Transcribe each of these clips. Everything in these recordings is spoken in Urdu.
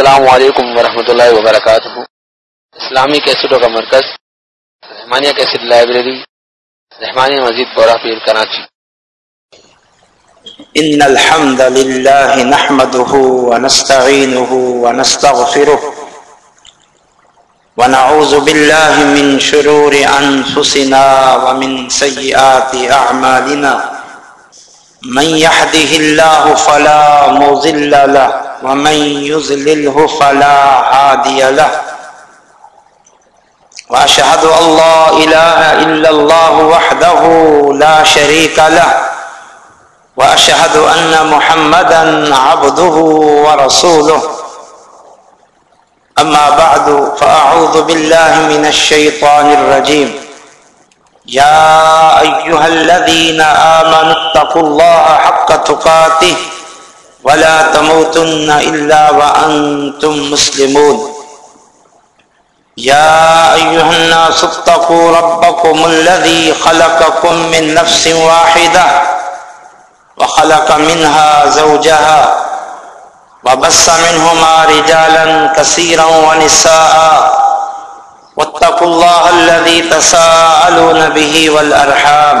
السلام علیکم ورحمۃ اللہ وبرکاتہ۔ اسلامی کیسٹوں کا مرکز، رحمانیہ کیسٹ لائبریری، رحمانیہ مزید بورا پیر کراچی۔ إن الحمد لله نحمده ونستعينه ونستغفره ونعوذ بالله من شرور أنفسنا ومن سيئات أعمالنا من يحده الله فلا مضل له ومن يزلله فلا هادي له. وأشهد أن لا إله إلا الله وحده لا شريك له. وأشهد أن محمدا عبده ورسوله. أما بعد، فأعوذ بالله من الشيطان الرجيم. يا أيها الذين آمنوا اتقوا الله حق تقاته. ولا تموتن إلا وأنتم مسلمون. يا أيها الناس اتقوا ربكم الذي خلقكم من نفس واحدة وخلق منها زوجها وبس منهما رجالا كثيرا ونساء واتقوا الله الذي تساءلون به والأرحام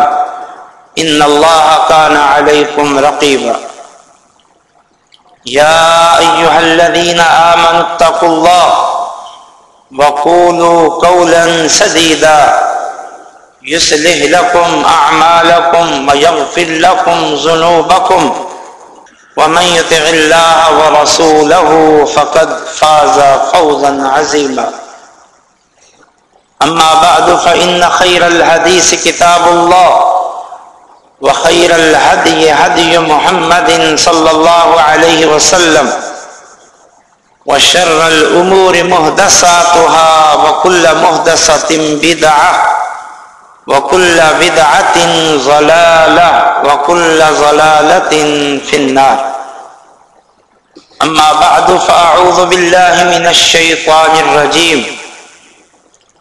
إن الله كان عليكم رقيبا. يا أيها الذين آمنوا اتقوا الله وقولوا قولا سديدا يصلح لكم أعمالكم ويغفر لكم ذنوبكم ومن يطع الله ورسوله فقد فاز فوزا عظيما. أما بعد، فإن خير الحديث كتاب الله. وخير الهدي هدي محمد صلى الله عليه وسلم وشر الأمور مهدساتها وكل مهدسة بدعة وكل بدعة ضلالة وكل ضلالة في النار. أما بعد فأعوذ بالله من الشيطان الرجيم.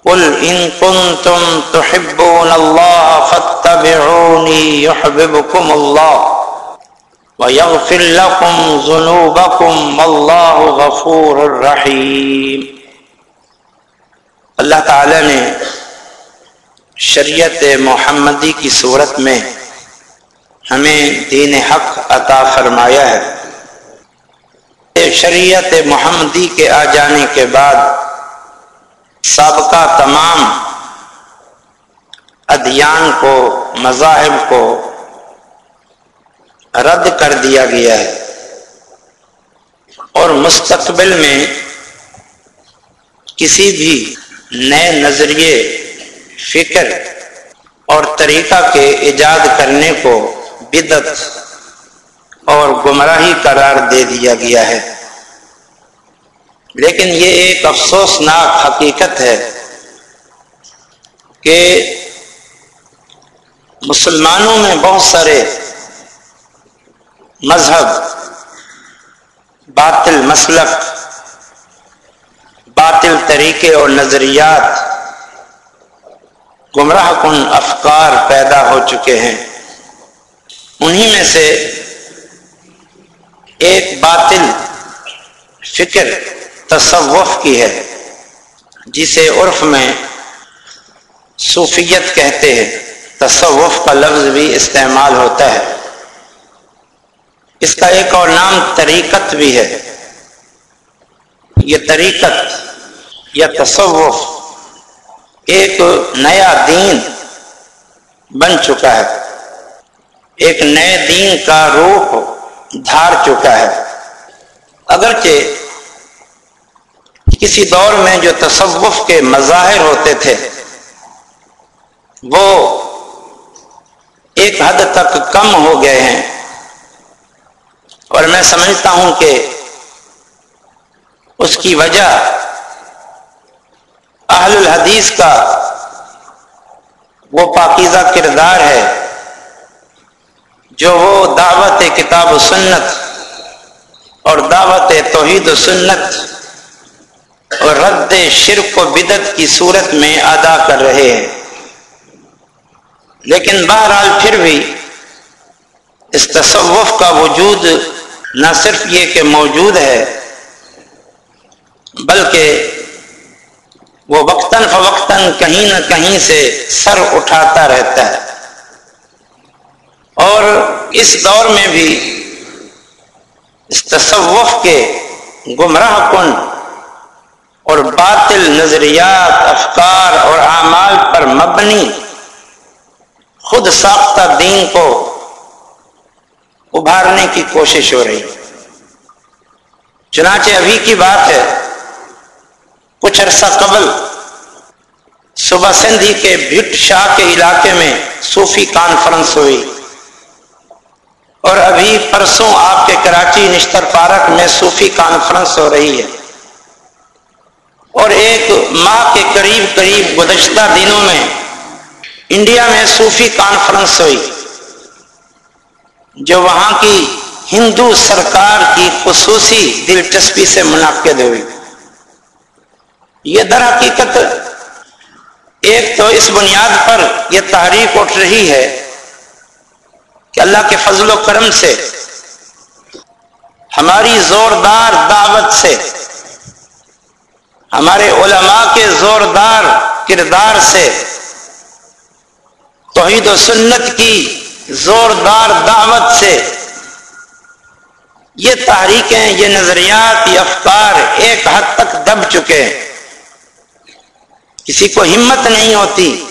قل إن كنتم تحبون الله فاتبعوني يحببكم الله ويغفر لكم ذنوبكم والله غفور رحيم. اللہ تعالی نے شریعت محمدی کی صورت میں ہمیں دین حق عطا فرمایا ہے۔ شریعت محمدی کے آ جانے کے بعد سابقہ تمام ادیان کو، مذاہب کو رد کر دیا گیا ہے۔ اور مستقبل میں کسی بھی نئے نظریے، فکر اور طریقہ کے ایجاد کرنے کو بدت اور گمراہی قرار دے دیا گیا ہے۔ لیکن یہ ایک افسوسناک حقیقت ہے کہ مسلمانوں میں بہت سارے مذہب، باطل مسلک، باطل طریقے اور نظریات گمراہ کن افکار پیدا ہو چکے ہیں۔ انہی میں سے ایک باطل فکر تصوف کی ہے، جسے عرف میں صوفیت کہتے ہیں۔ تصوف کا لفظ بھی استعمال ہوتا ہے۔ اس کا ایک اور نام طریقت بھی ہے۔ یہ طریقت یا تصوف ایک نیا دین بن چکا ہے۔ ایک نئے دین کا روح دھار چکا ہے۔ اگرچہ کسی دور میں جو تصوف کے مظاہر ہوتے تھے، وہ ایک حد تک کم ہو گئے ہیں۔ اور میں سمجھتا ہوں کہ اس کی وجہ اہل الحدیث کا وہ پاکیزہ کردار ہے، جو وہ دعوت کتاب و سنت اور دعوت توحید و سنت اور رد شرک و بدت کی صورت میں ادا کر رہے ہیں۔ لیکن بہرحال پھر بھی اس تصوف کا وجود نہ صرف یہ کہ موجود ہے، بلکہ وہ وقتاً فوقتاً کہیں نہ کہیں سے سر اٹھاتا رہتا ہے۔ اور اس دور میں بھی اس تصوف کے گمراہ کن اور باطل نظریات، افکار اور اعمال پر مبنی خود ساختہ دین کو ابھارنے کی کوشش ہو رہی چنانچہ ابھی کی بات ہے، کچھ عرصہ قبل صبح سندھی کے بھٹ شاہ کے علاقے میں صوفی کانفرنس ہوئی۔ اور ابھی پرسوں آپ کے کراچی نشتر پارک میں صوفی کانفرنس ہو رہی ہے۔ اور ایک ماہ کے قریب قریب گزشتہ دنوں میں انڈیا میں صوفی کانفرنس ہوئی، جو وہاں کی ہندو سرکار کی خصوصی دلچسپی سے منعقد ہوئی۔ یہ در حقیقت ایک تو اس بنیاد پر یہ تحریک اٹھ رہی ہے کہ اللہ کے فضل و کرم سے، ہماری زوردار دعوت سے ہمارے علماء کے زوردار کردار سے توحید و سنت کی زوردار دعوت سے یہ تحریکیں، یہ نظریات، یہ افکار ایک حد تک دب چکے ہیں۔ کسی کو ہمت نہیں ہوتی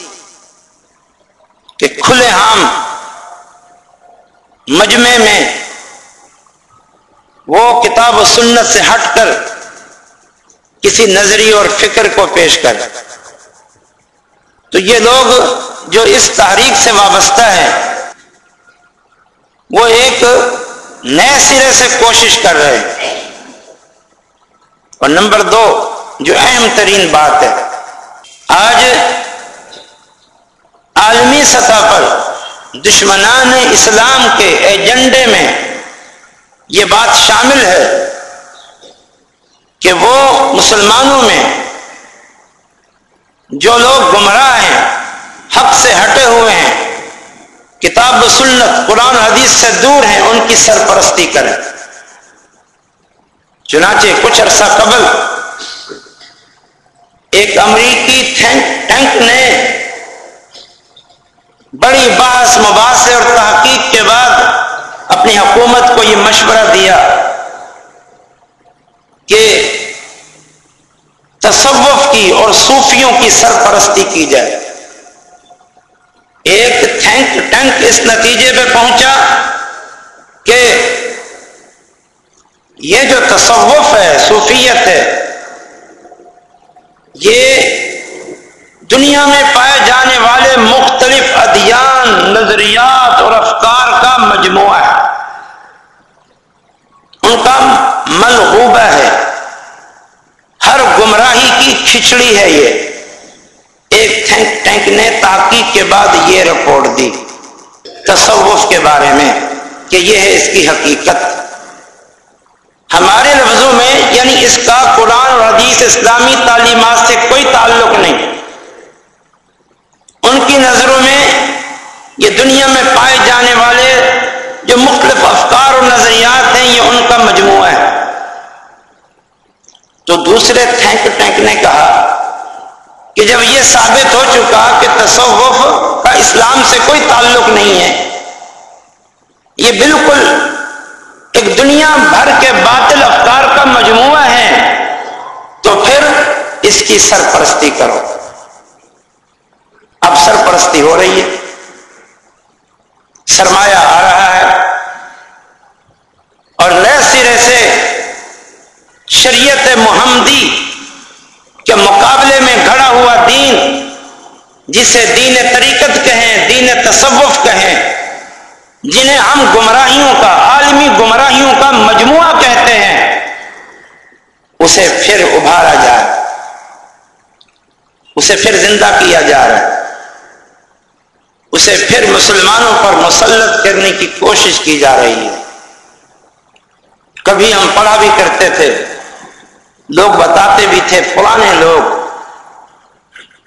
کہ کھلے عام مجمع میں وہ کتاب و سنت سے ہٹ کر کسی نظری اور فکر کو پیش کر۔ تو یہ لوگ جو اس تحریک سے وابستہ ہے وہ ایک نئے سرے سے کوشش کر رہے ہیں۔ اور نمبر دو، جو اہم ترین بات ہے، آج عالمی سطح پر دشمنان اسلام کے ایجنڈے میں یہ بات شامل ہے۔ کہ وہ مسلمانوں میں جو لوگ گمراہ ہیں، حق سے ہٹے ہوئے ہیں، کتاب و سنت، قرآن حدیث سے دور ہیں، ان کی سرپرستی کریں۔ چنانچہ کچھ عرصہ قبل ایک امریکی ٹینک نے بڑی بحث مباحث اور تحقیق کے بعد اپنی حکومت کو یہ مشورہ دیا کہ تصوف کی اور صوفیوں کی سرپرستی کی جائے۔ ایک تھینک ٹینک اس نتیجے پہ پہنچا کہ یہ جو تصوف ہے، صوفیت ہے، یہ دنیا میں پائے جانے والے مختلف ادیان، نظریات اور افکار کا مجموعہ ہے۔ ان کا ملغوبہ ہے۔ ہر گمراہی کی کھچڑی ہے یہ۔ ایک تھنک ٹینک نے تحقیق کے بعد یہ رپورٹ دی تصوف کے بارے میں کہ یہ ہے اس کی حقیقت۔ ہمارے لفظوں میں یعنی اس کا قرآن اور حدیث اسلامی تعلیمات سے کوئی تعلق نہیں۔ ان کی نظروں میں یہ دنیا میں پائے جانے والے جو مختلف افکار اور نظریات ہیں یہ ان کا مجموعہ ہے تو دوسرے تھینک ٹینک نے کہا کہ جب یہ ثابت ہو چکا کہ تصوف کا اسلام سے کوئی تعلق نہیں ہے، یہ بالکل ایک دنیا بھر کے باطل افکار کا مجموعہ ہے، تو پھر اس کی سرپرستی کرو۔ اب سرپرستی ہو رہی ہے۔ سرمایہ آ رہا ہے۔ اور نئے سرے سے شریعت محمدی کے مقابلے میں گھڑا ہوا دین، جسے دین طریقت کہیں، دین تصوف کہیں، جنہیں ہم گمراہیوں کا، عالمی گمراہیوں کا مجموعہ کہتے ہیں، اسے پھر ابھارا جائے اسے پھر زندہ کیا جا رہا ہے۔ اسے پھر مسلمانوں پر مسلط کرنے کی کوشش کی جا رہی ہے۔ کبھی ہم پڑھا بھی کرتے تھے۔ لوگ بتاتے بھی تھے پرانے لوگ،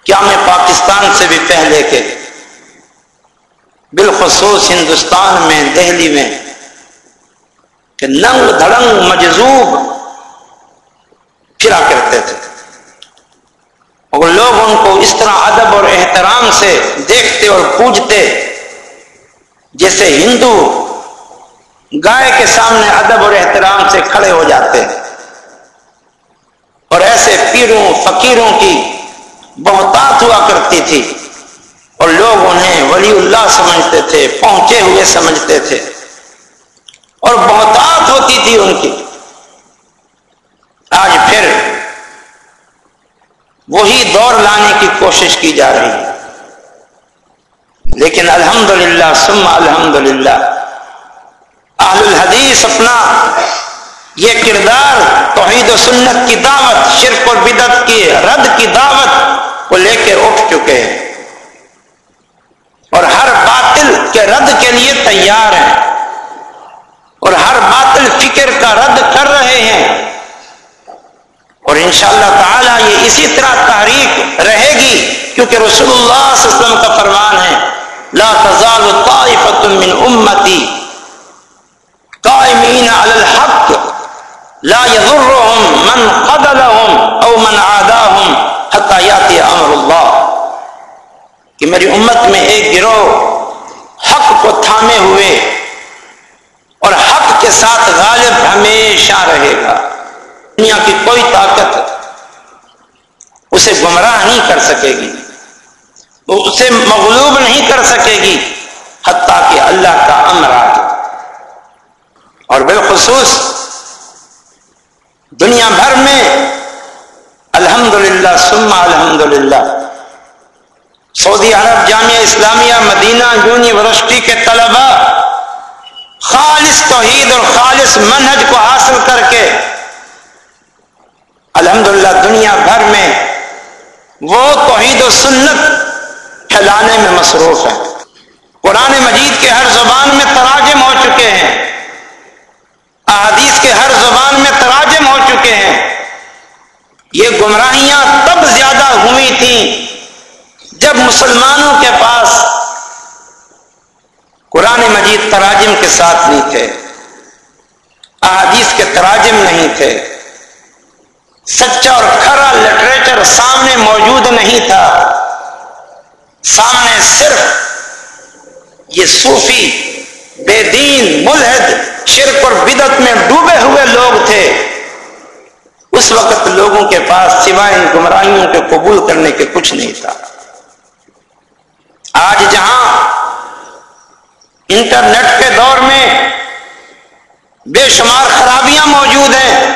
کیا میں پاکستان سے بھی پہلے کے؟ بالخصوص ہندوستان میں، دہلی میں، کہ ننگ دھڑنگ مجذوب پھرا کرتے تھے۔ اور لوگ ان کو اس طرح ادب اور احترام سے دیکھتے اور پوجتے، جیسے ہندو گائے کے سامنے ادب اور احترام سے کھڑے ہو جاتے۔ ہیں اور ایسے پیروں، فقیروں کی بہتات ہوا کرتی تھی۔ اور لوگ انہیں ولی اللہ سمجھتے تھے، پہنچے ہوئے سمجھتے تھے۔ اور بہتات ہوتی تھی ان کی۔ آج پھر وہی دور لانے کی کوشش کی جا رہی ہے۔ لیکن الحمدللہ، ثم الحمدللہ۔ اہل الحدیث اپنا یہ کردار توحید و سنت کی دعوت، شرک اور بدت کی رد کی دعوت کو لے کے اٹھ چکے ہیں۔ اور ہر باطل کے رد کے لیے تیار ہیں۔ اور ہر باطل فکر کا رد کر رہے ہیں۔ اور انشاءاللہ تعالی یہ اسی طرح تحریک رہے گی کیونکہ رسول اللہ صلی اللہ علیہ وسلم کا فرمان ہے، لا تزال طائفة من امتی قائمین علی الحق۔ لا يضرهم من قدلهم او من عاداهم حتى ياتي امر اللہ کہ میری امت میں ایک گروہ حق کو تھامے ہوئے اور حق کے ساتھ غالب ہمیشہ رہے گا۔ دنیا کی کوئی طاقت اسے گمراہ نہیں کر سکے گی، وہ اسے مغلوب نہیں کر سکے گی حتیٰ کہ اللہ کا امر آ اور بالخصوص دنیا بھر میں الحمد للہ سما الحمد للہ سعودی عرب، جامعہ اسلامیہ، مدینہ، یونیورسٹی کے طلبا خالص توحید اور خالص منہج کو حاصل کر کے الحمدللہ دنیا بھر میں وہ توحید و سنت پھیلانے میں مصروف ہے قرآن مجید کے ہر زبان میں تراجم ہو چکے ہیں۔ احادیث کے ہر زبان میں تراجم چکے ہیں۔ یہ گمراہیاں تب زیادہ ہوئی تھیں جب مسلمانوں کے پاس قرآن مجید تراجم کے ساتھ نہیں تھے، احادیث کے تراجم نہیں تھے۔ سچا اور کھرا لٹریچر سامنے موجود نہیں تھا۔ سامنے صرف یہ صوفی، بے دین، ملحد، شرک اور بدت میں ڈوبے ہوئے لوگ تھے۔ اس وقت لوگوں کے پاس سوائے ان گمراہیوں کے قبول کرنے کے کچھ نہیں تھا۔ آج جہاں انٹرنیٹ کے دور میں بے شمار خرابیاں موجود ہیں،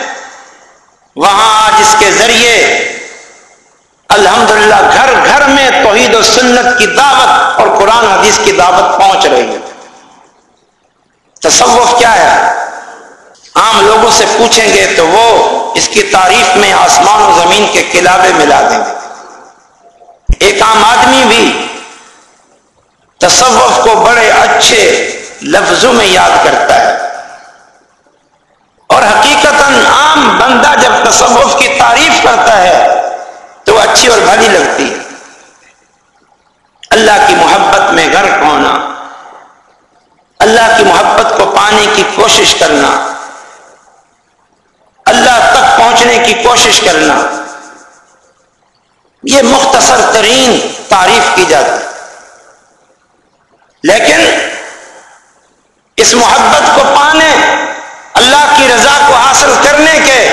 وہاں آج اس کے ذریعے الحمدللہ گھر گھر میں توحید و سنت کی دعوت اور قرآن حدیث کی دعوت پہنچ رہی ہے۔ تصوف کیا ہے؟ عام لوگوں سے پوچھیں گے تو وہ اس کی تعریف میں آسمان و زمین کے کلابے ملا دیں گے۔ ایک عام آدمی بھی تصوف کو بڑے اچھے لفظوں میں یاد کرتا ہے۔ اور حقیقت عام بندہ جب تصوف کی تعریف کرتا ہے تو اچھی اور بھلی لگتی ہے۔ اللہ کی محبت میں غرق ہونا، اللہ کی محبت کو پانے کی کوشش کرنا، اللہ تک پہنچنے کی کوشش کرنا۔ یہ مختصر ترین تعریف کی جاتی لیکن اس محبت کو پانے، اللہ کی رضا کو حاصل کرنے کے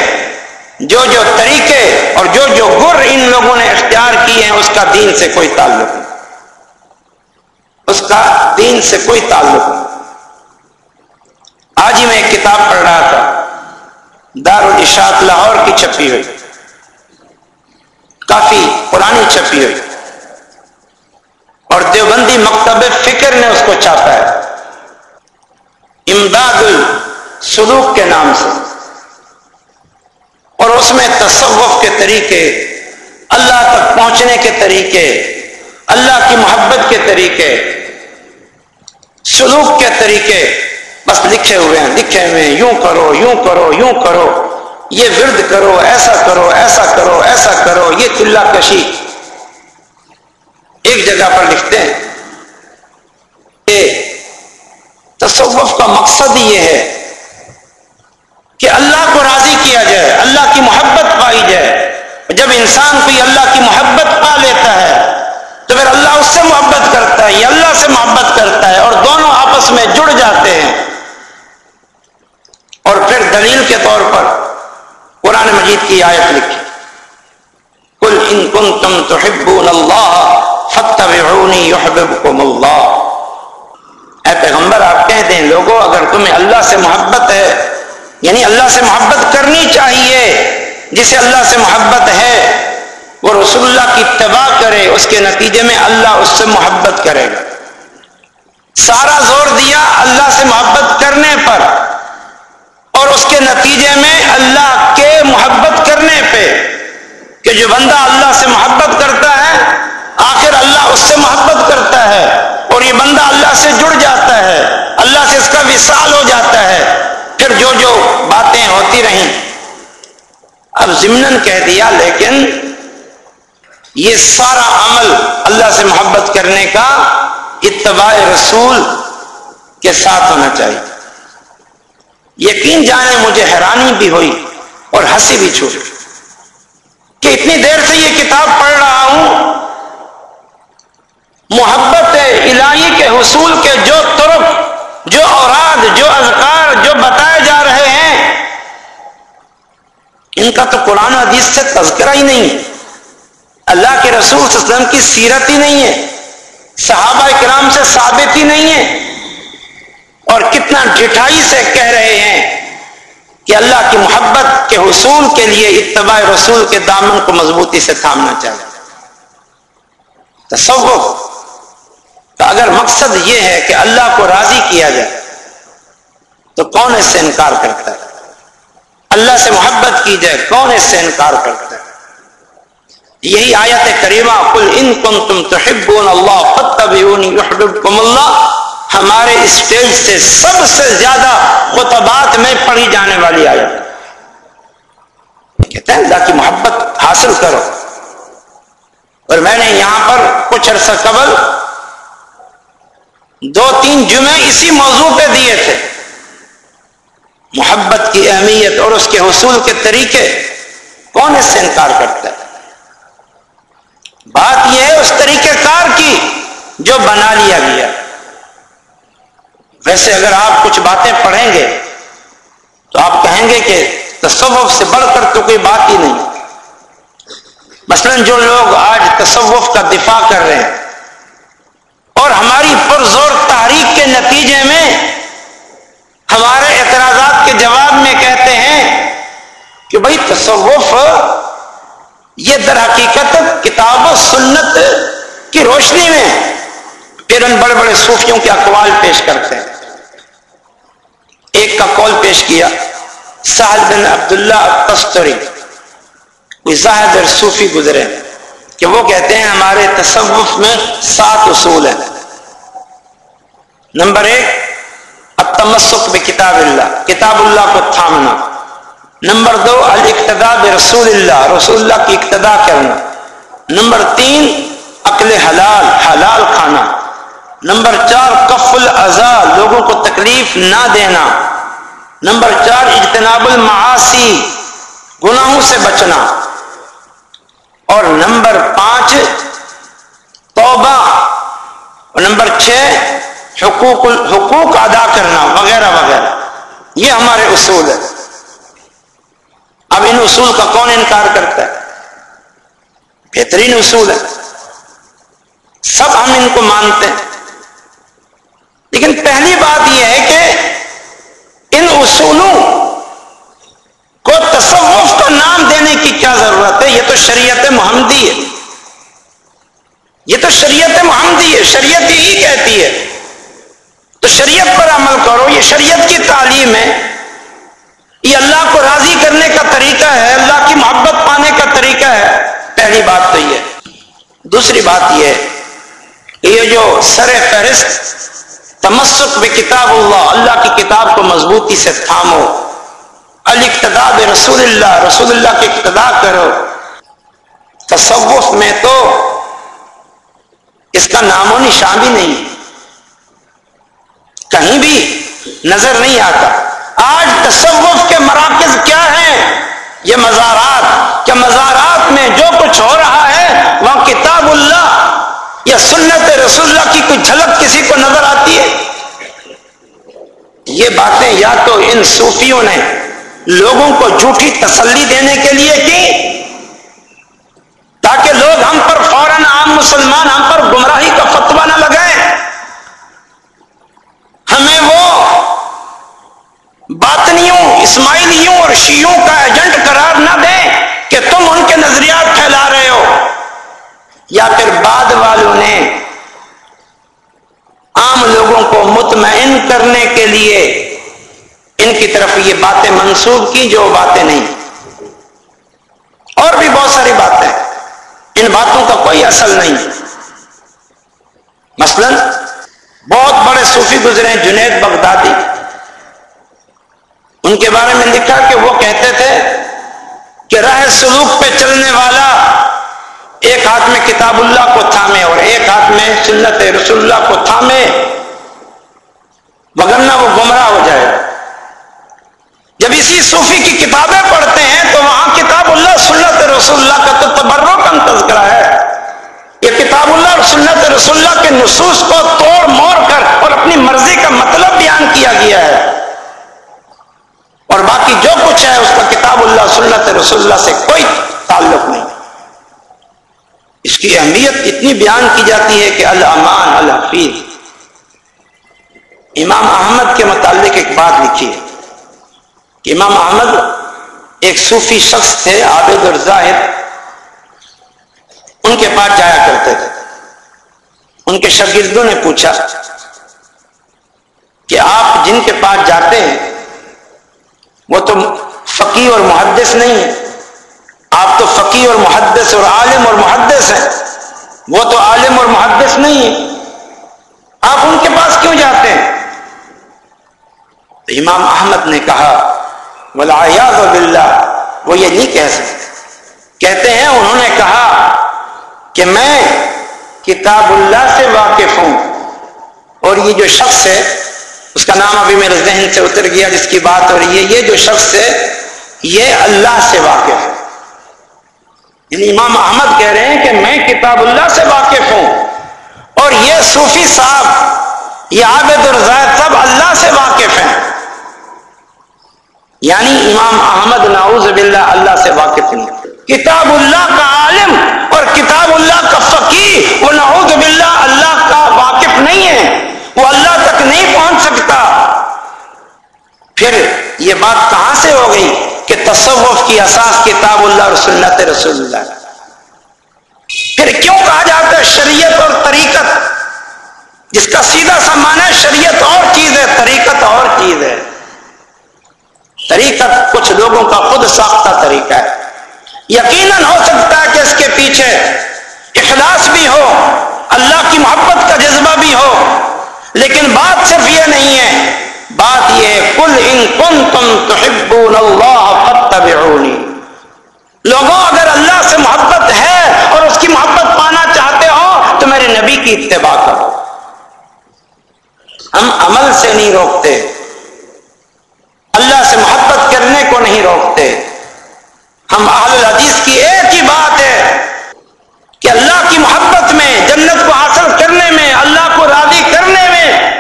جو جو طریقے اور جو جو گر ان لوگوں نے اختیار کیے ہیں، اس کا دین سے کوئی تعلق نہیں۔ اس کا دین سے کوئی تعلق نہیں۔ آج ہی میں ایک کتاب پڑھ رہا تھا۔ دار الاشاعت لاہور کی چھپی ہوئی۔ کافی پرانی چھپی ہوئی۔ اور دیوبندی مکتب فکر نے اس کو چھاپا ہے۔ امداد سلوک کے نام سے۔ اور اس میں تصوف کے طریقے، اللہ تک پہنچنے کے طریقے، اللہ کی محبت کے طریقے، سلوک کے طریقے۔ بس لکھے ہوئے ہیں، لکھے ہوئے ہیں، یوں کرو یوں کرو یوں کرو۔ یہ ورد کرو، ایسا کرو ایسا کرو ایسا کرو، یہ چلا کشی۔ ایک جگہ پر لکھتے ہیں تصوف کا مقصد یہ ہے کہ اللہ کو راضی کیا جائے، اللہ کی محبت پائی جائے۔ جب انسان کوئی اللہ کی محبت پا لیتا ہے، تو پھر اللہ اس سے محبت کرتا ہے، یہ اللہ سے محبت کرتا ہے اور دونوں آپس میں جڑ جاتے ہیں۔ اور پھر دلیل کے طور پر قرآن مجید کی آیت لکھی۔ کل ان کن تم تو اللہ فتح اللہ اے پیغمبر، آپ کہتے ہیں لوگوں، اگر تمہیں اللہ سے محبت ہے یعنی اللہ سے محبت کرنی چاہیے، جسے اللہ سے محبت ہے، وہ رسول اللہ کی اتباع کرے، اس کے نتیجے میں اللہ اس سے محبت کرے گا۔ سارا زور دیا اللہ سے محبت کرنے پر۔ اور اس کے نتیجے میں اللہ کے محبت کرنے پہ کہ جو بندہ اللہ سے محبت کرتا ہے، آخر اللہ اس سے محبت کرتا ہے اور یہ بندہ اللہ سے جڑ جاتا ہے، اللہ سے اس کا وصال ہو جاتا ہے۔ پھر جو جو باتیں ہوتی رہیں۔ اب ضمن کہہ دیا، لیکن یہ سارا عمل اللہ سے محبت کرنے کا اتباع رسول کے ساتھ ہونا چاہیے۔ یقین جانے مجھے حیرانی بھی ہوئی اور ہنسی بھی چھوٹ کہ اتنی دیر سے یہ کتاب پڑھ رہا ہوں، محبت الہی کے حصول کے جو طرف جو اوراد، جو اذکار، جو بتائے جا رہے ہیں، ان کا تو قرآن حدیث سے تذکرہ ہی نہیں۔ اللہ کے رسول صلی اللہ علیہ وسلم کی سیرت ہی نہیں ہے، صحابہ کرام سے ثابت ہی نہیں ہے۔ اور کتنا ڈٹھائی سے کہہ رہے ہیں کہ اللہ کی محبت کے حصول کے لیے اتباع رسول کے دامن کو مضبوطی سے تھامنا چاہیے۔ تصوف۔ تو اگر مقصد یہ ہے کہ اللہ کو راضی کیا جائے، تو کون اس سے انکار کرتا ہے؟ اللہ سے محبت کی جائے، کون اس سے انکار کرتا ہے؟ یہی آیت کریمہ کل ان کن تم تو اللہ اللہ ہمارے اسٹیج سے سب سے زیادہ خطبات میں پڑھی جانے والی آیت کہتے ہیں، اللہ کی محبت حاصل کرو۔ اور میں نے یہاں پر کچھ عرصہ قبل دو تین جمعے اسی موضوع پہ دیے تھے۔ محبت کی اہمیت اور اس کے حصول کے طریقے کون اس سے انکار کرتا ہے؟ بات یہ ہے، اس طریقہ کار کی جو بنا لیا گیا۔ ویسے اگر آپ کچھ باتیں پڑھیں گے تو آپ کہیں گے کہ تصوف سے بڑھ کر تو کوئی بات ہی نہیں۔ مثلا جو لوگ آج تصوف کا دفاع کر رہے ہیں اور ہماری پرزور تحریک کے نتیجے میں ہمارے اعتراضات کے جواب میں کہتے ہیں کہ بھائی تصوف یہ در حقیقت کتاب و سنت کی روشنی میں پھر ان بڑے بڑے صوفیوں کے اقوال پیش کرتے ہیں۔ ایک کا قول پیش کیا سہل بن عبداللہ تستری کوئی زاہد اور صوفی گزرے کہ وہ کہتے ہیں ہمارے تصوف میں سات اصول ہیں۔ نمبر ایک، التمسک بکتاب اللہ، کتاب اللہ کو تھامنا۔ نمبر دو، الاقتداء برسول اللہ، رسول اللہ کی اقتداء کرنا۔ نمبر تین، عقل حلال حلال کھانا۔ نمبر چار، کف الزا لوگوں کو تکلیف نہ دینا۔ نمبر چار، اجتناب المعاصی، گناہوں سے بچنا۔ اور نمبر پانچ، توبہ۔ اور نمبر چھ، حقوق حقوق ادا کرنا، وغیرہ وغیرہ۔ یہ ہمارے اصول ہے اب ان اصول کا کون انکار کرتا ہے؟ بہترین اصول ہے۔ سب ہم ان کو مانتے ہیں۔ لیکن پہلی بات یہ ہے کہ ان اصولوں کو تصوف کا نام دینے کی کیا ضرورت ہے؟ یہ تو شریعت محمدی ہے۔ یہ تو شریعت محمدی ہے۔ شریعت ہی کہتی ہے۔ تو شریعت پر عمل کرو۔ یہ شریعت کی تعلیم ہے۔ یہ اللہ کو راضی کرنے کا طریقہ ہے۔ اللہ کی محبت پانے کا طریقہ ہے۔ پہلی بات تو یہ۔ دوسری بات یہ یہ جو سر فہرست تمسک میں کتاب اللہ اللہ کی کتاب کو مضبوطی سے تھامو۔ الاقتداء رسول اللہ رسول اللہ کی اقتدا کرو۔ تصوف میں تو اس کا نام و نشان بھی نہیں۔ کہیں بھی نظر نہیں آتا۔ آج تصوف کے مراکز کیا ہیں؟ یہ مزارات۔ کیا مزارات میں جو کچھ ہو رہا ہے وہاں کتاب اللہ یا سنت رسول اللہ کی کوئی جھلک کسی کو نظر آتی ہے؟ یہ باتیں یا تو ان صوفیوں نے لوگوں کو جھوٹی تسلی دینے کے لیے کی، تاکہ لوگ ہم پر فوراً عام مسلمان، ہم پر گمراہی کا فتوا نہ لگائیں۔ ہمیں وہ باطنیوں، اسماعیلیوں اور شیوں کا ایجنٹ قرار نہ دیں کہ تم ان کے نظریات پھیلا رہے ہو۔ یا پھر بعد والوں نے عام لوگوں کو مطمئن کرنے کے لیے ان کی طرف یہ باتیں منسوخ کی جو باتیں نہیں۔ اور بھی بہت ساری باتیں ان باتوں کا کوئی اصل نہیں۔ مثلا بہت بڑے صوفی گزرے جنید بغدادی۔ ان کے بارے میں لکھا کہ وہ کہتے تھے کہ راہ سلوک پہ چلنے والا ایک ہاتھ میں کتاب اللہ کو تھامے اور ایک ہاتھ میں سنت رسول اللہ کو تھامے وگرنہ وہ گمراہ ہو جائے۔ جب اسی صوفی کی کتابیں پڑھتے ہیں تو وہاں کتاب اللہ سنت رسول اللہ کا تو تبروں کا تذکرہ ہے۔ یہ کتاب اللہ اور سنت رسول اللہ کے نصوص کو توڑ موڑ کر اور اپنی مرضی کا مطلب بیان کیا گیا ہے۔ اور باقی جو کچھ ہے، اس کا کتاب اللہ سنت رسول اللہ سے کوئی تعلق نہیں۔ اس کی اہمیت اتنی بیان کی جاتی ہے کہ الامان الحفیظ۔ امام احمد کے متعلق ایک بات لکھی ہے کہ امام احمد ایک صوفی شخص تھے، عابد اور زاہد۔ ان کے پاس جایا کرتے تھے۔ ان کے شاگردوں نے پوچھا کہ آپ جن کے پاس جاتے ہیں، وہ تو فقی اور محدث نہیں ہے آپ تو فقی اور محدث اور عالم اور محدث ہیں۔ وہ تو عالم اور محدث نہیں ہے آپ ان کے پاس کیوں جاتے ہیں؟ تو امام احمد نے کہا بلا باللہ، وہ یہ نہیں کہہ سکتے۔ کہتے ہیں، انہوں نے کہا کہ میں کتاب اللہ سے واقف ہوں۔ اور یہ جو شخص ہے، اس کا نام ابھی میرے ذہن سے اتر گیا، جس کی بات ہو رہی ہے، یہ جو شخص ہے، یہ اللہ سے واقف ہے۔ یعنی امام احمد کہہ رہے ہیں کہ میں کتاب اللہ سے واقف ہوں اور یہ صوفی صاحب، یہ عابد اور زائد سب اللہ سے واقف ہیں۔ یعنی امام احمد ناؤز باللہ اللہ سے واقف نہیں کتاب اللہ کا عالم اور کتاب اللہ کا فقی وہ نعوذ باللہ اللہ کا واقف نہیں ہے۔ وہ اللہ تک نہیں پہنچ سکتا۔ پھر یہ بات کہاں سے ہو گئی؟ کہ تصوف کی اساس کتاب اللہ اور سنت رسول اللہ پھر کیوں کہا جاتا ہے شریعت اور طریقت؟ جس کا سیدھا سا معنی ہے شریعت اور چیز ہے، طریقت اور چیز ہے۔ طریقت کچھ لوگوں کا خود ساختہ طریقہ ہے۔ یقیناً ہو سکتا ہے کہ اس کے پیچھے اخلاص بھی ہو، اللہ کی محبت کا جذبہ بھی ہو، لیکن بات صرف یہ نہیں ہے بات یہ کل ان کن تم تو لوگوں، اگر اللہ سے محبت ہے اور اس کی محبت پانا چاہتے ہو، تو میرے نبی کی اتباع کرو۔ ہم عمل سے نہیں روکتے۔ اللہ سے محبت کرنے کو نہیں روکتے۔ ہم اہل الحدیث کی ایک ہی بات ہے کہ اللہ کی محبت میں، جنت کو حاصل کرنے میں، اللہ کو راضی کرنے میں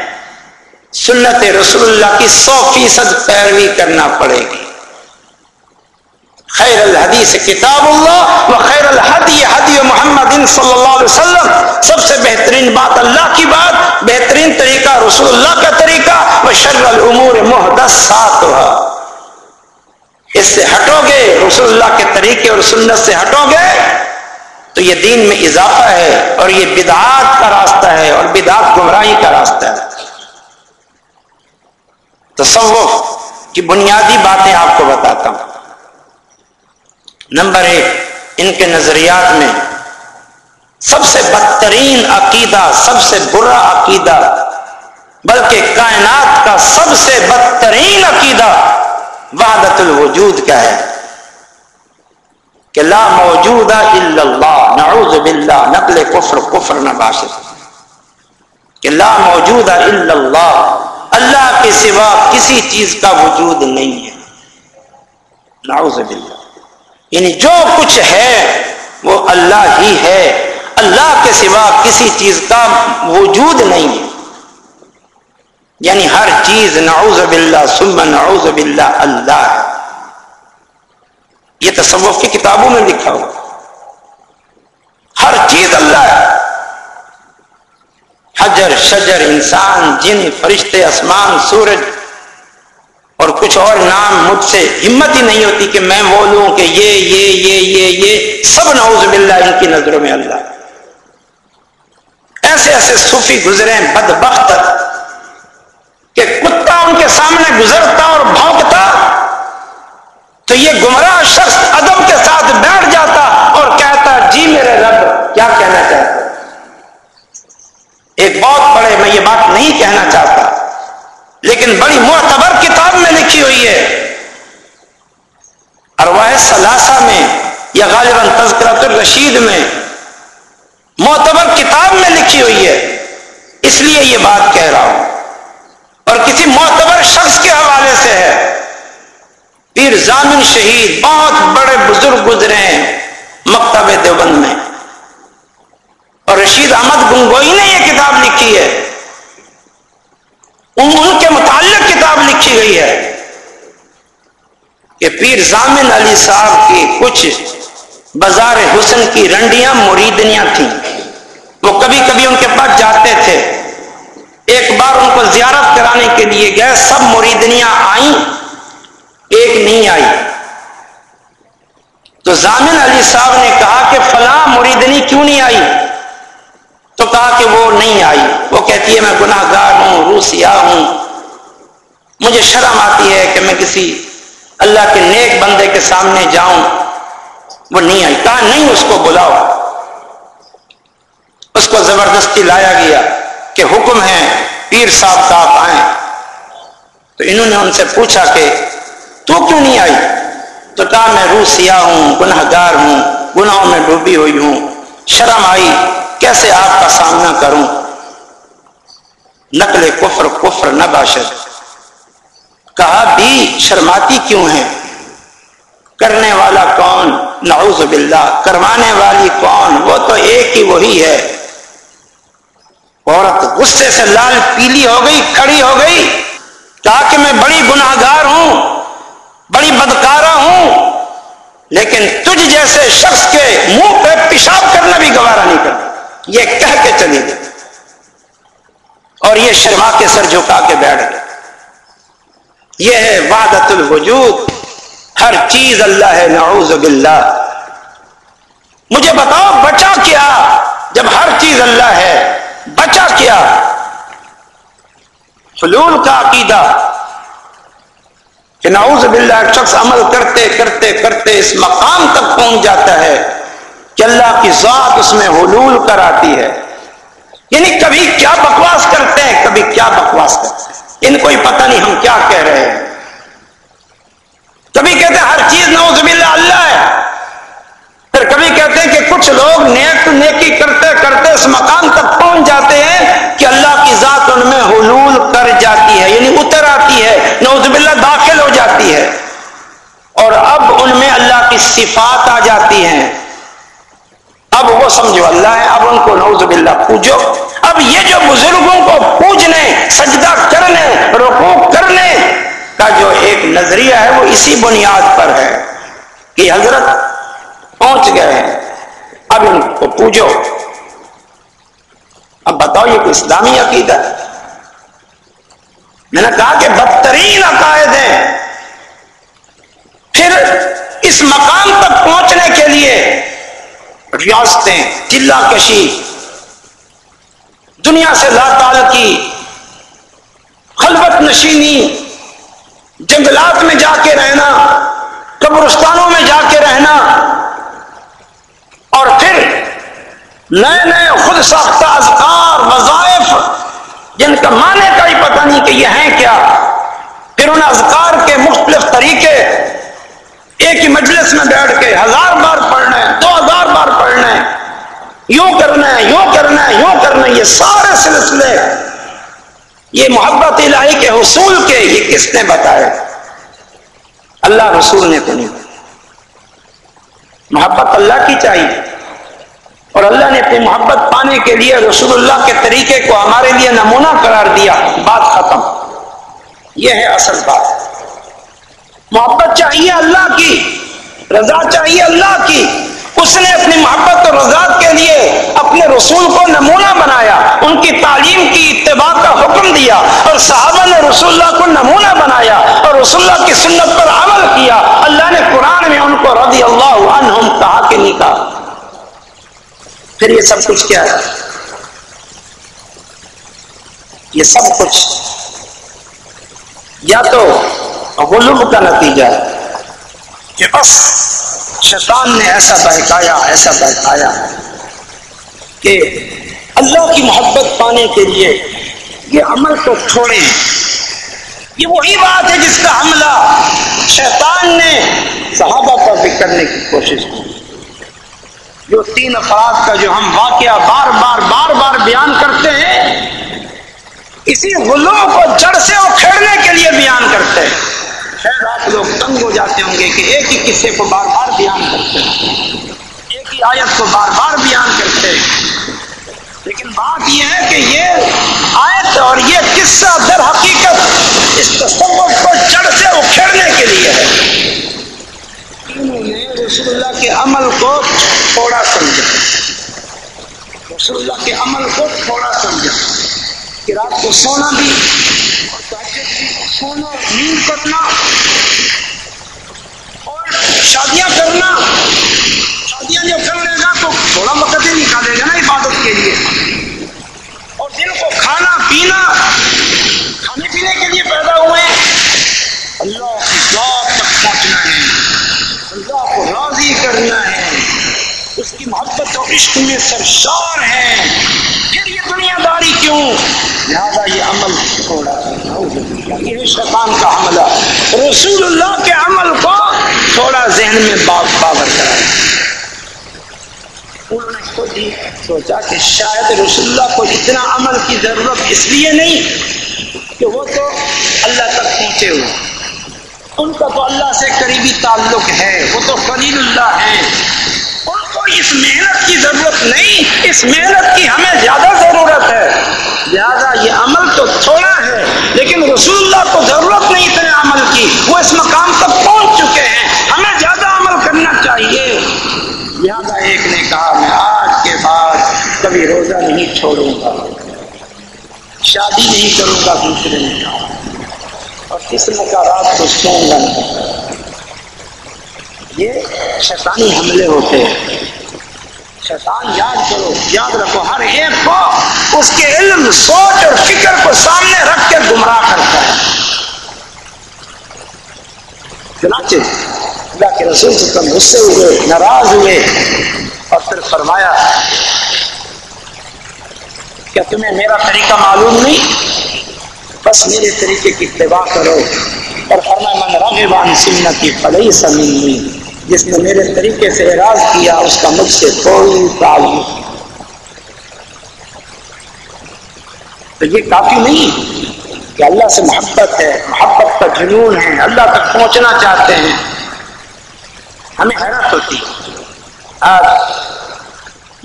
سنت رسول اللہ کی سو فیصد پیروی کرنا پڑے گی۔ خیر الحدیث کتاب اللہ و خیر الحدی حدی محمد صلی اللہ علیہ وسلم۔ سب سے بہترین بات اللہ کی بات، بہترین طریقہ رسول اللہ کا طریقہ۔ و شر العمور محدثات اس سے ہٹو گے رسول اللہ کے طریقے اور سنت سے ہٹو گے تو یہ دین میں اضافہ ہے اور یہ بدعات کا راستہ ہے اور بدعات گمراہی کا راستہ ہے۔ تصوف کی بنیادی باتیں آپ کو بتاتا ہوں۔ نمبر ایک، ان کے نظریات میں سب سے بدترین عقیدہ، سب سے برا عقیدہ، بلکہ کائنات کا سب سے بدترین عقیدہ وحدت الوجود کا ہے۔ کہ لا موجود الا اللہ، نعوذ باللہ، نقل کفر کفر نباشر کہ لا موجود الا اللہ اللہ کے سوا کسی چیز کا وجود نہیں ہے۔ نعوذ باللہ۔ یعنی جو کچھ ہے وہ اللہ ہی ہے۔ اللہ کے سوا کسی چیز کا وجود نہیں ہے۔ یعنی ہر چیز نعوذ باللہ، ثم نعوذ باللہ، اللہ ہے۔ یہ تصوف کی کتابوں میں لکھا ہوا۔ ہر چیز اللہ ہے۔ حجر، شجر، انسان، جن، فرشتے اسمان سورج، اور کچھ اور نام مجھ سے ہمت ہی نہیں ہوتی کہ میں بولوں کہ یہ یہ یہ یہ یہ، سب نعوذ باللہ ان کی نظروں میں اللہ۔ ایسے ایسے صوفی گزرے بد بخت کہ کتا ان کے سامنے گزرتا اور بھونکتا، تو یہ گمراہ شخص ادب کے ساتھ بیٹھ جاتا اور کہتا جی میرے رب، کیا کہنا چاہتا ایک بہت بڑے میں یہ بات نہیں کہنا چاہتا، لیکن بڑی معتبر کتاب میں لکھی ہوئی ہے۔ ارواہ سلاسہ میں یا غالباً تذکرت الرشید میں معتبر کتاب میں لکھی ہوئی ہے۔ اس لیے یہ بات کہہ رہا ہوں۔ اور کسی معتبر شخص کے حوالے سے ہے۔ پیر زامن شہید بہت بڑے بزرگ گزرے ہیں مکتب دیوبند میں۔ اور رشید احمد گنگوئی نے یہ کتاب لکھی ہے۔ ان کے متعلق کتاب لکھی گئی ہے۔ کہ پیر زامن علی صاحب کی کچھ بازار حسن کی رنڈیاں، مریدنیاں تھیں۔ وہ کبھی کبھی ان کے پاس جاتے تھے۔ ایک بار ان کو زیارت کرانے کے لیے گئے، سب مریدنیاں آئیں، ایک نہیں آئی۔ تو زامن علی صاحب نے کہا کہ فلاں مریدنی کیوں نہیں آئی؟ تو کہا کہ وہ نہیں آئی۔ وہ کہتی ہے، میں گناہ گار ہوں روسیا ہوں۔ مجھے شرم آتی ہے کہ میں کسی اللہ کے نیک بندے کے سامنے جاؤں۔ وہ نہیں آئی۔ کہا، نہیں، اس کو بلاؤ۔ اس کو زبردستی لایا گیا کہ حکم ہے، پیر صاحب کا آپ آئیں۔ تو انہوں نے ان سے پوچھا کہ، تو کیوں نہیں آئی؟ تو کہا، میں روسیا ہوں گناہ گار ہوں، گناہوں میں ڈوبی ہوئی ہوں، شرم آئی۔ کیسے آپ کا سامنا کروں؟ نقل کفر کفر نہ باشد۔ کہا، بھی شرماتی کیوں ہے کرنے والا کون؟ نعوذ باللہ۔ کروانے والی کون؟ وہ تو ایک ہی، وہی ہے۔ عورت غصے سے لال پیلی ہو گئی، کھڑی ہو گئی کہا کہ میں بڑی گناہ گار ہوں، بڑی بدکارا ہوں، لیکن تجھ جیسے شخص کے منہ پہ پیشاب کرنا بھی گوارا نہیں کرتا۔ یہ کہہ کے چلی گئی۔ اور یہ شرما کے سر جھکا کے بیٹھ گئے یہ ہے وادت الوجود۔ ہر چیز اللہ ہے، نعوذ باللہ۔ مجھے بتاؤ، بچا کیا؟ جب ہر چیز اللہ ہے، بچا کیا؟ حلول کا عقیدہ۔ کہ نعوذ باللہ، ایک شخص عمل کرتے کرتے کرتے اس مقام تک پہنچ جاتا ہے۔ کہ اللہ کی ذات اس میں حلول کر آتی ہے۔ یعنی کبھی کیا بکواس کرتے ہیں، کبھی کیا بکواس کرتے ہیں۔ ان کو ہی پتہ نہیں ہم کیا کہہ رہے ہیں۔ کبھی کہتے ہیں ہر چیز نوز باللہ اللہ ہے۔ پھر کبھی کہتے ہیں کہ کچھ لوگ نیک نیکی کرتے کرتے اس مقام تک پہنچ جاتے ہیں کہ اللہ کی ذات ان میں حلول کر جاتی ہے یعنی اتر آتی ہے نوز باللہ داخل ہو جاتی ہے۔ اور اب ان میں اللہ کی صفات آ جاتی ہیں۔ اب وہ سمجھو، اللہ ہے، اب ان کو نعوذ باللہ پوجو۔ اب یہ جو بزرگوں کو پوجنے، سجدہ کرنے رکو کرنے کا جو ایک نظریہ ہے، وہ اسی بنیاد پر ہے کہ حضرت پہنچ گئے۔ ہیں اب ان کو پوجو۔ اب بتاؤ، یہ کوئی اسلامی عقیدہ ہے؟ میں نے کہا کہ بدترین عقائد ہیں۔ پھر اس مقام تک پہنچنے کے لیے ریاستیں چلا کشی، دنیا سے لا کی خلوت نشینی، جنگلات میں جا کے رہنا، قبرستانوں میں جا کے رہنا، اور پھر نئے نئے خود ساختہ اذکار، وظائف، جن کا معنی کا ہی پتہ نہیں کہ یہ ہیں کیا۔ پھر ان اذکار کے مختلف طریقے، ایک ہی مجلس میں بیٹھ کے ہزار بار پڑھنا ہے دو ہزار بار پڑھنا ہے یوں کرنا ہے، یوں کرنا ہے، یوں کرنا ہے، یہ سارے سلسلے۔ یہ محبت الہی کے حصول کے یہ کس نے بتایا؟ اللہ رسول نے تو نہیں۔ محبت اللہ کی چاہیے۔ اور اللہ نے اپنی محبت پانے کے لیے رسول اللہ کے طریقے کو ہمارے لیے نمونہ قرار دیا۔ بات ختم۔ یہ ہے اصل بات۔ محبت چاہیے اللہ کی، رضا چاہیے اللہ کی۔ اس نے اپنی محبت اور رضا کے لیے اپنے رسول کو نمونہ بنایا، ان کی تعلیم کی اتباع کا حکم دیا اور صحابہ نے رسول اللہ کو نمونہ بنایا اور رسول اللہ کی سنت پر عمل کیا۔ اللہ نے قرآن میں ان کو رضی اللہ عنہم کہا کہ نہیں کہا۔ پھر یہ سب کچھ کیا ہے؟ یہ سب کچھ یا تو غلوم کا نتیجہ ہے کہ بس شیطان نے ایسا بہکایا ایسا بہکایا کہ اللہ کی محبت پانے کے لیے یہ عمل کو چھوڑیں۔ یہ وہی بات ہے جس کا حملہ شیطان نے صحابہ پر بھی کرنے کی کوشش کی۔ جو تین افراد کا جو ہم واقعہ بار بار بار بار بیان کرتے ہیں، اسی غلو کو جڑ سے اکھیڑنے کے لیے بیان کرتے ہیں۔ شاید آپ لوگ تنگ ہو جاتے ہوں گے کہ ایک ہی قصے کو بار بار بیان کرتے ہیں۔ ایک ہی آیت کو بار بار بیان کرتے ہیں۔ لیکن بات یہ ہے کہ یہ آیت اور یہ قصہ در حقیقت اس تصور کو جڑ سے اکھیڑنے کے لیے ہے۔ نے رسول اللہ کے عمل کو تھوڑا سمجھا رسول اللہ کے عمل کو تھوڑا سمجھا کہ رات کو سونا بھی اور سونا نیند کرنا اور شادیاں کرنا شادیاں جب کر لے گا تو تھوڑا وقت ہی نکالے گا نا عبادت کے لیے اور دل کو کھانا پینا کھانے پینے کے لیے پیدا ہوئے اللہ کی ذات تک پہنچنا ہے۔ اللہ کو راضی کرنا ہے۔ اس کی محبت اور عشق میں سرشار ہے۔ پھر یہ دنیا داری کیوں؟ لہذا یہ عمل تھوڑا یہ شیطان کا حملہ رسول اللہ کے عمل کو تھوڑا ذہن میں باغ بابر کرا۔ انہوں نے خود ہی سوچا کہ شاید رسول اللہ کو اتنا عمل کی ضرورت اس لیے نہیں کہ وہ تو اللہ تک پہنچے ہوئے۔ ان کا تو اللہ سے قریبی تعلق ہے۔ وہ تو خلیل اللہ ہیں۔ اس محنت کی ضرورت نہیں، اس محنت کی ہمیں زیادہ ضرورت ہے۔ لہذا یہ عمل تو تھوڑا ہے، لیکن رسول اللہ کو ضرورت نہیں اتنے عمل کی۔ وہ اس مقام تک پہنچ چکے ہیں۔ ہمیں زیادہ عمل کرنا چاہیے۔ لہذا ایک نے کہا، میں آج کے بعد کبھی روزہ نہیں چھوڑوں گا۔ شادی نہیں کروں گا دوسرے نے کہا۔ اور کس نے کہا، رات کو سوؤں گا نہیں یہ شیطانی حملے ہوتے ہیں۔ شیطان یاد کرو، یاد رکھو، ہر ایک کو اس کے علم، سوچ اور فکر کو سامنے رکھ کے گمراہ کرتا ہے۔ چنانچہ اللہ کے رسول سے تم غصے ہوئے، ناراض ہوئے اور پھر فرمایا، کیا تمہیں میرا طریقہ معلوم نہیں؟ بس میرے طریقے کی اتباع کرو۔ اور فرمایا، من راغبان سنتی فلئی سمینی جس نے میرے طریقے سے اعراض کیا، اس کا مجھ سے کوئی تعلق تو یہ کافی نہیں کہ اللہ سے محبت ہے، محبت کا جنون ہے، اللہ تک پہنچنا چاہتے ہیں۔ ہمیں حیرت ہوتی آج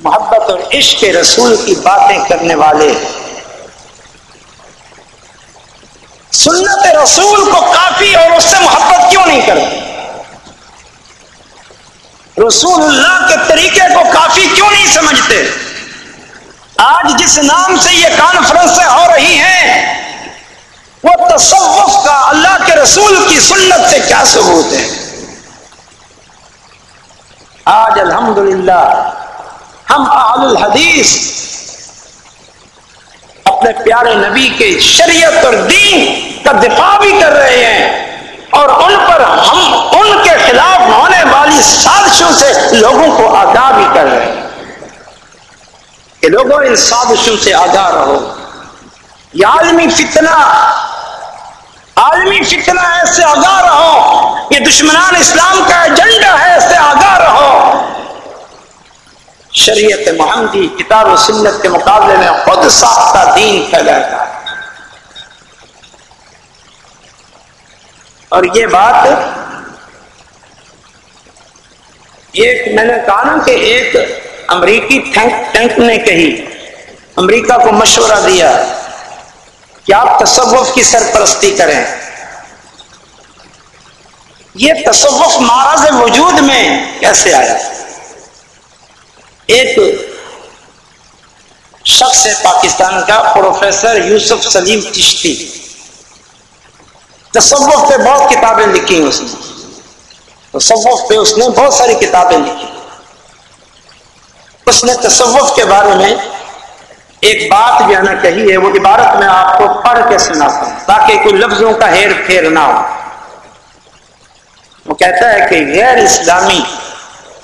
محبت اور عشق رسول کی باتیں کرنے والے سنت رسول کو کافی اور اس سے محبت کیوں نہیں کرتے؟ رسول اللہ کے طریقے کو کافی کیوں نہیں سمجھتے؟ آج جس نام سے یہ کانفرنس ہو رہی ہیں وہ تصوف کا اللہ کے رسول کی سنت سے کیا ثبوت ہے؟ آج الحمدللہ ہم اہل الحدیث اپنے پیارے نبی کے شریعت اور دین کا دفاع بھی کر رہے ہیں اور ان پر ہم، ان کے خلاف والی سازشوں سے لوگوں کو آگاہ بھی کر رہے ہیں۔ کہ لوگوں ان سازشوں سے آگاہ رہو۔ یہ عالمی فتنہ عالمی فتنہ ہے، اس سے آگاہ رہو۔ یہ دشمنان اسلام کا ایجنڈا ہے، اس سے آگاہ رہو۔ شریعت محمدی کتاب و سنت کے مقابلے میں خود ساختہ دین پھیلاتا ہے اور یہ بات ایک میں نے کہا نا کہ ایک امریکی تھنک ٹینک نے کہی، امریکہ کو مشورہ دیا، کہ آپ تصوف کی سرپرستی کریں۔ یہ تصوف مہاراج وجود میں کیسے آیا؟ ایک شخص ہے پاکستان کا، پروفیسر یوسف سلیم چشتی۔ تصوف پہ بہت کتابیں لکھی ہیں اس نے۔ تصوف پہ اس نے بہت ساری کتابیں لکھی۔ اس نے تصوف کے بارے میں ایک بات جو ہے نا کہی ہے، وہ عبارت میں آپ کو پڑھ کے سناتا ہوں، تاکہ کوئی لفظوں کا ہیر پھیر نہ ہو۔ وہ کہتا ہے کہ غیر اسلامی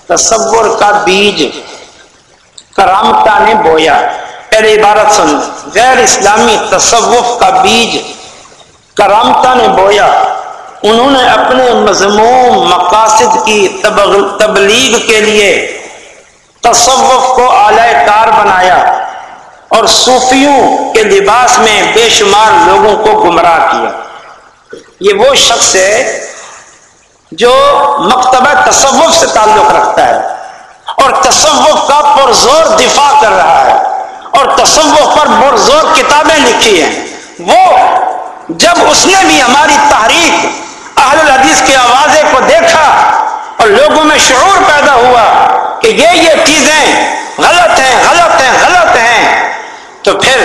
تصور کا بیج کرامتا نے بویا۔ پہلے عبارت سن غیر اسلامی تصوف کا بیج کرامتا نے بویا۔ انہوں نے اپنے مضمون مقاصد کی تبلیغ کے لیے تصوف کو اعلی کار بنایا اور صوفیوں کے لباس میں بے شمار لوگوں کو گمراہ کیا۔ یہ وہ شخص ہے جو مکتبہ تصوف سے تعلق رکھتا ہے اور تصوف کا پرزور دفاع کر رہا ہے اور تصوف پر پرزور کتابیں لکھی ہیں۔ وہ جب اس نے بھی ہماری تحریک اہل الحدیث کی آوازیں کو دیکھا اور لوگوں میں شعور پیدا ہوا کہ یہ یہ چیزیں غلط ہیں غلط ہیں غلط ہیں۔ تو پھر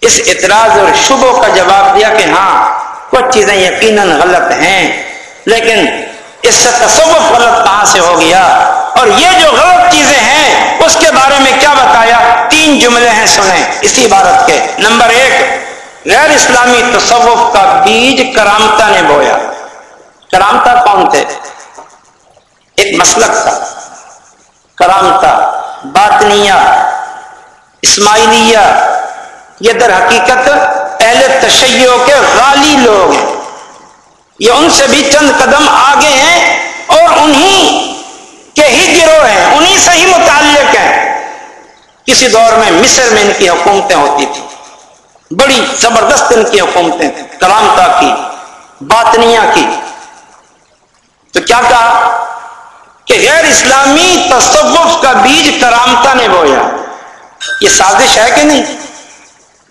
اس اعتراض اور شبوں کا جواب دیا کہ ہاں کچھ چیزیں یقیناً غلط ہیں، لیکن اس سے تصوف غلط کہاں سے ہو گیا؟ اور یہ جو غلط چیزیں ہیں، اس کے بارے میں کیا بتایا؟ تین جملے ہیں سنیں اسی عبارت کے۔ نمبر ایک غیر اسلامی تصوف کا بیج کرامتا نے بویا۔ کرامتا کون تھے؟ ایک مسلک تھا۔ کرامتا باطنیا اسماعیلیہ۔ یہ در حقیقت اہل تشیعوں کے غالی لوگ ہیں۔ یہ ان سے بھی چند قدم آگے ہیں اور انہی کے ہی گروہ ہیں، انہی سے ہی متعلق ہیں۔ کسی دور میں مصر میں ان کی حکومتیں ہوتی تھیں۔ بڑی زبردست ان کی حکومتیں تھیں کرامتا کی باطنیا کی۔ تو کیا کہا؟ کہ غیر اسلامی تصوف کا بیج کرامتا نے بویا۔ یہ سازش ہے کہ نہیں؟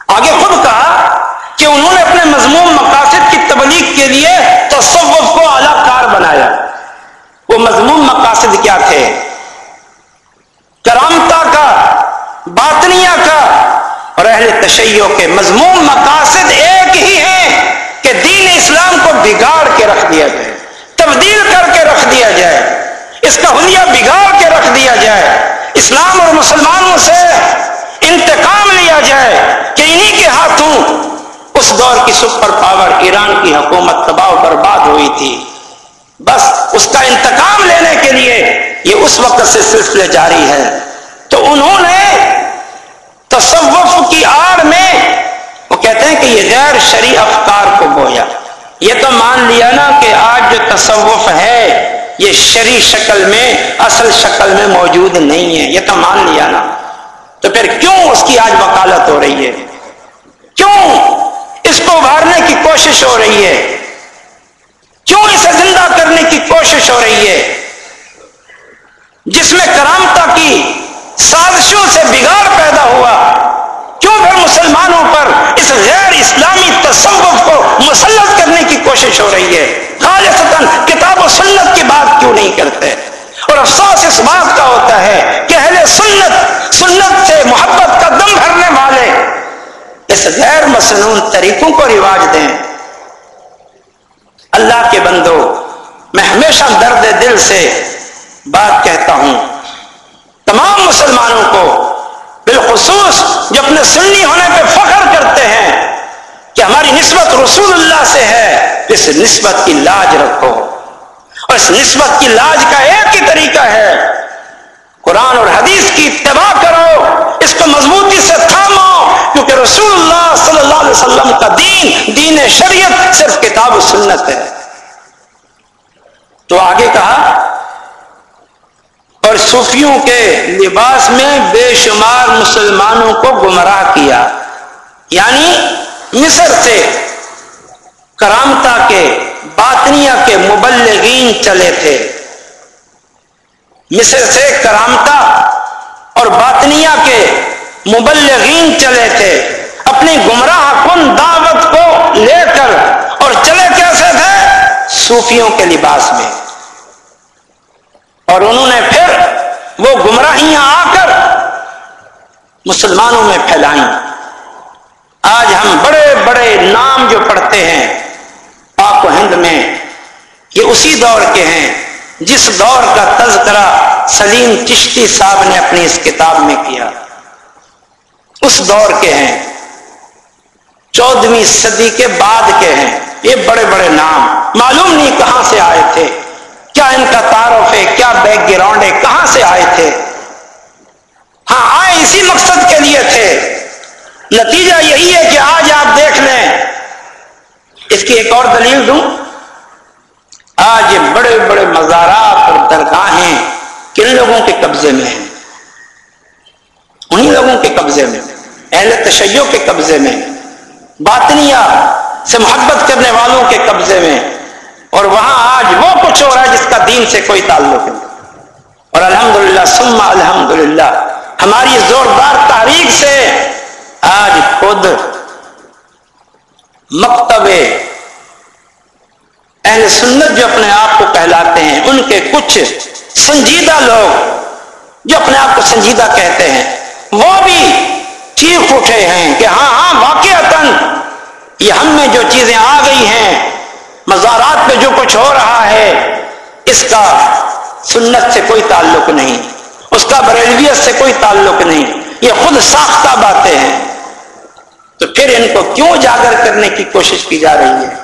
آگے خود کہا کہ انہوں نے اپنے مضمون مقاصد کی تبلیغ کے لیے تصوف کو اعلی کار بنایا۔ وہ مضمون مقاصد کیا تھے؟ کرامتا کا باطنیا کا اور اہل تشیع کے مضمون مقاصد ایک ہی ہیں کہ دین اسلام کو بگاڑ کے رکھ دیا جائے، تبدیل کر کے رکھ دیا جائے، اس کا حلیہ بگاڑ کے رکھ دیا جائے، اسلام اور مسلمانوں سے انتقام لیا جائے کہ انہی کے ہاتھوں اس دور کی سپر پاور ایران کی حکومت تباہ برباد ہوئی تھی۔ بس اس کا انتقام لینے کے لیے یہ اس وقت سے سلسلے جاری ہے تو انہوں نے تصوف کی آڑ میں وہ کہتے ہیں کہ یہ غیر شریع افکار کو بویا یہ تو مان لیا نا کہ آج جو تصوف ہے، یہ شریع شکل میں، اصل شکل میں موجود نہیں ہے۔ یہ تو مان لیا نا۔ تو پھر کیوں اس کی آج وکالت ہو رہی ہے؟ کیوں اس کو ابھارنے کی کوشش ہو رہی ہے؟ کیوں اسے زندہ کرنے کی کوشش ہو رہی ہے؟ جس میں کرامتا کی سازشوں سے بگاڑ پیدا ہوا۔ کیوں پھر مسلمانوں پر اس غیر اسلامی تصوف کو مسلط کرنے کی کوشش ہو رہی ہے؟ خالص کتاب و سنت کی بات کیوں نہیں کرتے؟ اور افسوس اس بات کا ہوتا ہے کہ اہل سنت سنت سے محبت کا دم بھرنے والے اس غیر مصنون طریقوں کو رواج دیں۔ اللہ کے بندو، میں ہمیشہ درد دل سے بات کہتا ہوں۔ تمام مسلمانوں کو بالخصوص جو اپنے سنی ہونے پہ فخر کرتے ہیں کہ ہماری نسبت رسول اللہ سے ہے، اس نسبت کی لاج رکھو۔ اور اس نسبت کی لاج کا ایک ہی طریقہ ہے، قرآن اور حدیث کی اتباع کرو، اس کو مضبوطی سے تھامو، کیونکہ رسول اللہ صلی اللہ علیہ وسلم کا دین دین شریعت صرف کتاب و سنت ہے۔ تو آگے کہا اور صوفیوں کے لباس میں بے شمار مسلمانوں کو گمراہ کیا۔ یعنی مصر سے کرامتا کے باطنیا کے مبلغین چلے تھے۔ مصر سے کرامتا اور باطنیہ کے مبلغین چلے تھے۔ اپنی گمراہ کن دعوت کو لے کر اور چلے کیسے تھے؟ صوفیوں کے لباس میں۔ اور انہوں نے پھر وہ گمراہیاں آ کر مسلمانوں میں پھیلائیں۔ آج ہم بڑے بڑے نام جو پڑھتے ہیں، پاک و ہند میں یہ اسی دور کے ہیں، جس دور کا تذکرہ سلیم چشتی صاحب نے اپنی اس کتاب میں کیا۔ اس دور کے ہیں، چودہویں صدی کے بعد کے ہیں۔ یہ بڑے بڑے نام، معلوم نہیں کہاں سے آئے تھے۔ کیا ان کا تعارف ہے؟ کیا بیک گراؤنڈ ہے؟ کہاں سے آئے تھے؟ ہاں آئے اسی مقصد کے لیے تھے۔ نتیجہ یہی ہے کہ آج آپ دیکھ لیں۔ اس کی ایک اور دلیل دوں۔ آج یہ بڑے بڑے مزارات اور درگاہیں کن لوگوں کے قبضے میں ہیں؟ انہیں لوگوں کے قبضے میں، اہل تشیع کے قبضے میں، باطنیہ سے محبت کرنے والوں کے قبضے میں۔ اور وہاں آج وہ کچھ ہو رہا ہے جس کا دین سے کوئی تعلق نہیں۔ اور الحمدللہ سما الحمدللہ، ہماری زوردار تاریخ سے آج خود مکتب اہل سنت جو اپنے آپ کو کہلاتے ہیں، ان کے کچھ سنجیدہ لوگ جو اپنے آپ کو سنجیدہ کہتے ہیں، وہ بھی چیخ اٹھے ہیں کہ ہاں ہاں واقع یہ ہم میں جو چیزیں آ گئی ہیں مزارات پہ جو کچھ ہو رہا ہے، اس کا سنت سے کوئی تعلق نہیں، اس کا بریلویت سے کوئی تعلق نہیں۔ یہ خود ساختہ باتیں ہیں۔ تو پھر ان کو کیوں اجاگر کرنے کی کوشش کی جا رہی ہے؟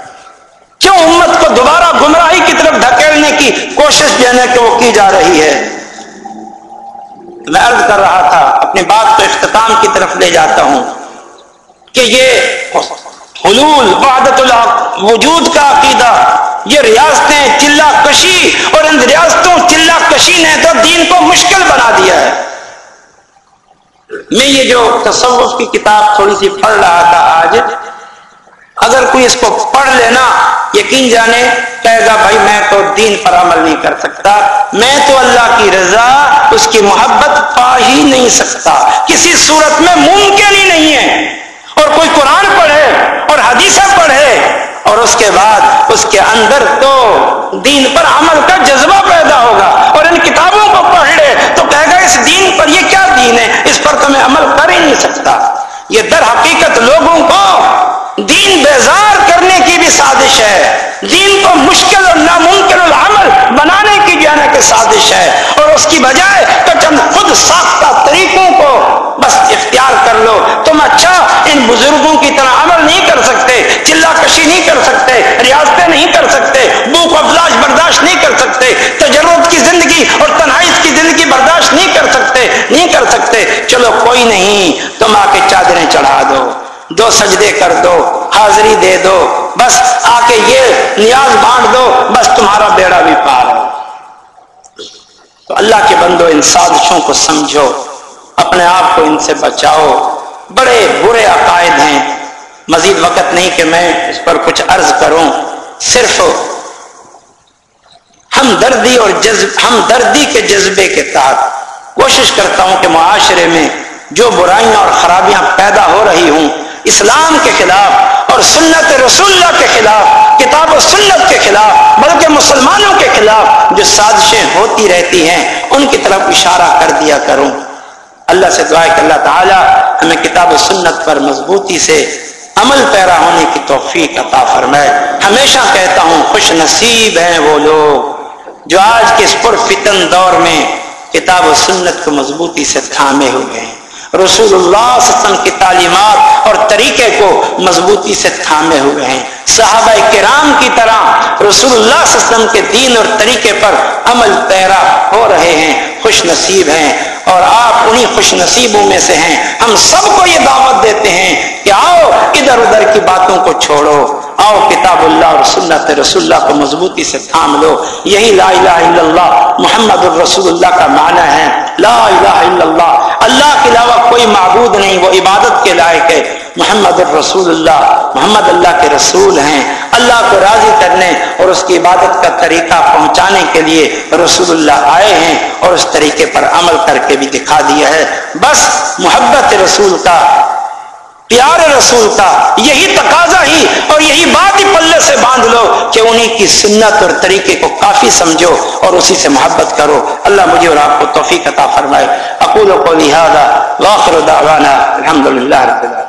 کیوں امت کو دوبارہ گمراہی کی طرف دھکیلنے کی کوشش جو ہے کہ وہ کی جا رہی ہے؟ میں عرض کر رہا تھا، اپنی بات کو اختتام کی طرف لے جاتا ہوں کہ یہ حلول وحدت الحق، وجود کا عقیدہ۔ یہ ریاستیں چلا کشی اور ان ریاستوں چلا کشی نے تو دین کو مشکل بنا دیا ہے۔ میں یہ جو تصوف کی کتاب تھوڑی سی پڑھ رہا تھا آج، اگر کوئی اس کو پڑھ لینا، یقین جانے، کہے گا بھائی میں تو دین پر عمل نہیں کر سکتا، میں تو اللہ کی رضا، اس کی محبت پا ہی نہیں سکتا۔ کسی صورت میں ممکن ہی نہیں ہے۔ اور کوئی قرآن پڑھے اور حدیثیں پڑھے اور اس کے بعد اس کے اندر تو دین پر عمل کا جذبہ پیدا ہوگا اور ان کتابوں کو پڑھ لے تو کہے گا اس دین پر یہ کیا دین ہے؟ اس پر تو میں عمل کر ہی نہیں سکتا۔ یہ در حقیقت لوگوں کو دین بیزار کرنے کی بھی سازش ہے۔ دین کو مشکل اور ناممکن العمل بنانے کی جو ہے کہ سازش ہے۔ اور اس کی بجائے تو چند خود ساختہ طریقوں کو بس اختیار کر لو۔ تم اچھا ان بزرگوں کی طرح عمل نہیں کر سکتے، چلا کشی نہیں کر سکتے، ریاستیں نہیں کر سکتے، بھوک افلاش برداشت نہیں کر سکتے تجربت کی زندگی اور تنہائی کی زندگی برداشت نہیں کر سکتے، نہیں کر سکتے۔ چلو کوئی نہیں، تم آ کے چادریں چڑھا دو۔ دو سجدے کر دو، حاضری دے دو، بس آ کے یہ نیاز بانٹ دو، بس تمہارا بیڑا بھی پار تو اللہ کے بندو، ان سازشوں کو سمجھو، اپنے آپ کو ان سے بچاؤ۔ بڑے برے عقائد ہیں۔ مزید وقت نہیں کہ میں اس پر کچھ عرض کروں۔ صرف ہم دردی اور جذب ہم دردی کے جذبے کے تحت کوشش کرتا ہوں کہ معاشرے میں جو برائیاں اور خرابیاں پیدا ہو رہی ہوں اسلام کے خلاف اور سنت رسول اللہ کے خلاف، کتاب و سنت کے خلاف، بلکہ مسلمانوں کے خلاف جو سازشیں ہوتی رہتی ہیں، ان کی طرف اشارہ کر دیا کروں۔ اللہ سے دعا کہ اللہ تعالیٰ ہمیں کتاب و سنت پر مضبوطی سے عمل پیرا ہونے کی توفیق عطا فرمائے۔ ہمیشہ کہتا ہوں، خوش نصیب ہیں وہ لوگ جو آج کے اس پر فتن دور میں کتاب و سنت کو مضبوطی سے تھامے ہوئے ہیں۔ رسول اللہ صلی اللہ علیہ وسلم کی تعلیمات اور طریقے کو مضبوطی سے تھامے ہوئے ہیں۔ صحابہ کرام کی طرح رسول اللہ صلی اللہ علیہ وسلم کے دین اور طریقے پر عمل پیرا ہو رہے ہیں، خوش نصیب ہیں۔ اور آپ انہی خوش نصیبوں میں سے ہیں۔ ہم سب کو یہ دعوت دیتے ہیں کہ آؤ ادھر ادھر کی باتوں کو چھوڑو۔ آؤ کتاب اللہ اور سنت رسول اللہ کو مضبوطی سے تھام لو۔ یہی لا الہ الا اللہ، محمد الرسول اللہ کا معنی ہے۔ لا الہ الا اللہ۔ اللہ کے علاوہ کوئی معبود نہیں، وہ عبادت کے لائق ہے۔ محمد الرسول اللہ، محمد اللہ کے رسول ہیں۔ اللہ کو راضی کرنے اور اس کی عبادت کا طریقہ پہنچانے کے لیے رسول اللہ آئے ہیں اور اس طریقے پر عمل کر کے بھی دکھا دیا ہے۔ بس محبت رسول کا پیار رسول کا یہی تقاضا ہی اور یہی بات ہی پلے سے باندھ لو کہ انہیں کی سنت اور طریقے کو کافی سمجھو اور اسی سے محبت کرو۔ اللہ مجھے اور آپ کو توفیق عطا فرمائے۔ اقول کو لہٰذا واخر دعوانا الحمد للہ رب العالمین۔